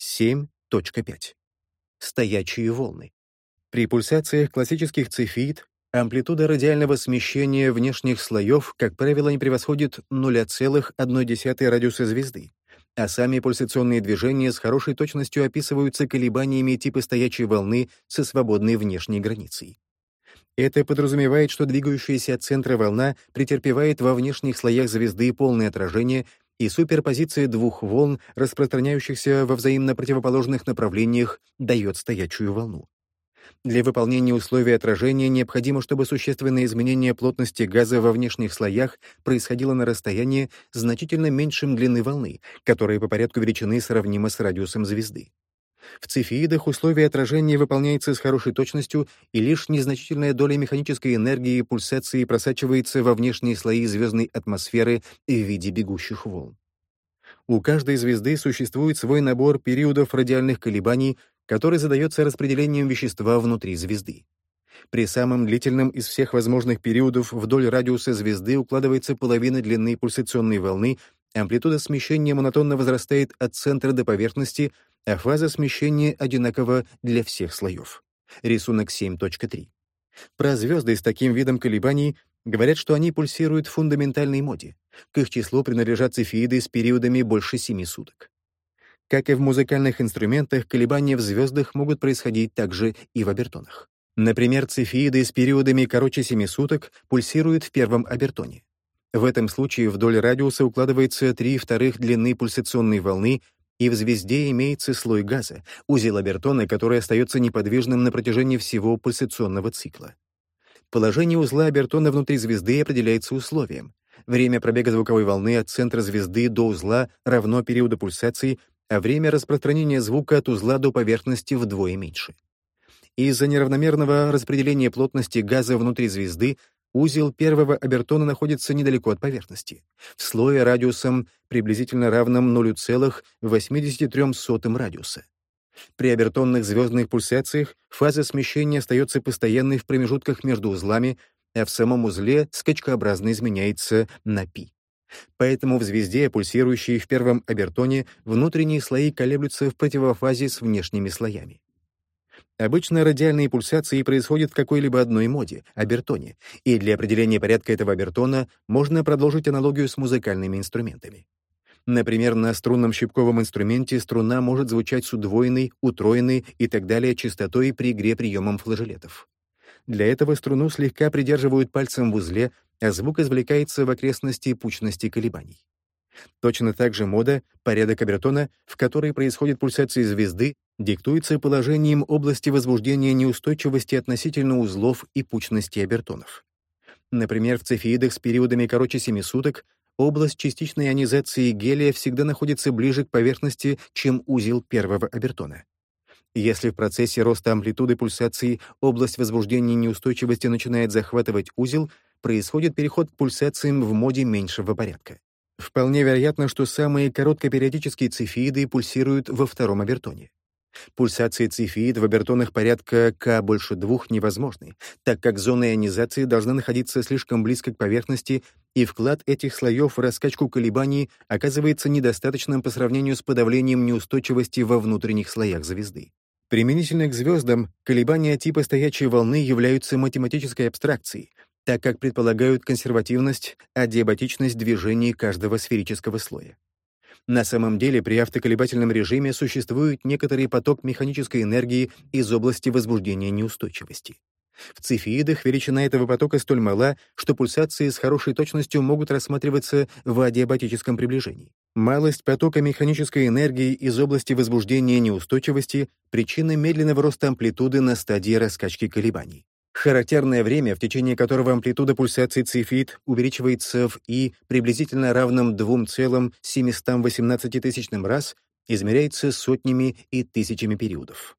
7.5. Стоячие волны. При пульсациях классических цефид амплитуда радиального смещения внешних слоев, как правило, не превосходит 0,1 радиуса звезды, а сами пульсационные движения с хорошей точностью описываются колебаниями типа стоячей волны со свободной внешней границей. Это подразумевает, что двигающаяся от центра волна претерпевает во внешних слоях звезды полное отражение и суперпозиция двух волн, распространяющихся во взаимно противоположных направлениях, дает стоячую волну. Для выполнения условий отражения необходимо, чтобы существенное изменение плотности газа во внешних слоях происходило на расстоянии значительно меньшем длины волны, которая по порядку величины сравнима с радиусом звезды. В цефеидах условие отражения выполняется с хорошей точностью, и лишь незначительная доля механической энергии и пульсации просачивается во внешние слои звездной атмосферы в виде бегущих волн. У каждой звезды существует свой набор периодов радиальных колебаний, который задается распределением вещества внутри звезды. При самом длительном из всех возможных периодов вдоль радиуса звезды укладывается половина длины пульсационной волны, амплитуда смещения монотонно возрастает от центра до поверхности, а фаза смещения одинакова для всех слоев. Рисунок 7.3. Про звезды с таким видом колебаний говорят, что они пульсируют в фундаментальной моде. К их числу принадлежат цефеиды с периодами больше 7 суток. Как и в музыкальных инструментах, колебания в звездах могут происходить также и в обертонах. Например, цефеиды с периодами короче 7 суток пульсируют в первом обертоне. В этом случае вдоль радиуса укладывается 3 вторых длины пульсационной волны, и в звезде имеется слой газа, узел обертона, который остается неподвижным на протяжении всего пульсационного цикла. Положение узла обертона внутри звезды определяется условием. Время пробега звуковой волны от центра звезды до узла равно периоду пульсации, а время распространения звука от узла до поверхности вдвое меньше. Из-за неравномерного распределения плотности газа внутри звезды Узел первого обертона находится недалеко от поверхности, в слое радиусом приблизительно равном 0,83 радиуса. При обертонных звездных пульсациях фаза смещения остается постоянной в промежутках между узлами, а в самом узле скачкообразно изменяется на π. Поэтому в звезде, пульсирующей в первом обертоне, внутренние слои колеблются в противофазе с внешними слоями. Обычно радиальные пульсации происходят в какой-либо одной моде — обертоне, и для определения порядка этого обертона можно продолжить аналогию с музыкальными инструментами. Например, на струнном щипковом инструменте струна может звучать с удвоенной, утроенной и так далее частотой при игре приемом флажолетов. Для этого струну слегка придерживают пальцем в узле, а звук извлекается в окрестности пучности колебаний. Точно так же мода, порядок обертона, в которой происходит пульсация звезды, диктуется положением области возбуждения неустойчивости относительно узлов и пучности обертонов. Например, в цефеидах с периодами короче 7 суток область частичной ионизации гелия всегда находится ближе к поверхности, чем узел первого обертона. Если в процессе роста амплитуды пульсации область возбуждения неустойчивости начинает захватывать узел, происходит переход к пульсациям в моде меньшего порядка. Вполне вероятно, что самые короткопериодические цефеиды пульсируют во втором обертоне. Пульсации цефеид в обертонах порядка К больше двух невозможны, так как зона ионизации должна находиться слишком близко к поверхности, и вклад этих слоев в раскачку колебаний оказывается недостаточным по сравнению с подавлением неустойчивости во внутренних слоях звезды. Применительно к звездам, колебания типа стоячей волны являются математической абстракцией, так как предполагают консервативность, адиабатичность движений каждого сферического слоя. На самом деле при автоколебательном режиме существует некоторый поток механической энергии из области возбуждения неустойчивости. В цефеидах величина этого потока столь мала, что пульсации с хорошей точностью могут рассматриваться в адиабатическом приближении. Малость потока механической энергии из области возбуждения неустойчивости — причина медленного роста амплитуды на стадии раскачки колебаний. Характерное время, в течение которого амплитуда пульсации цифит увеличивается в И приблизительно равном 2,718 тысячным раз, измеряется сотнями и тысячами периодов.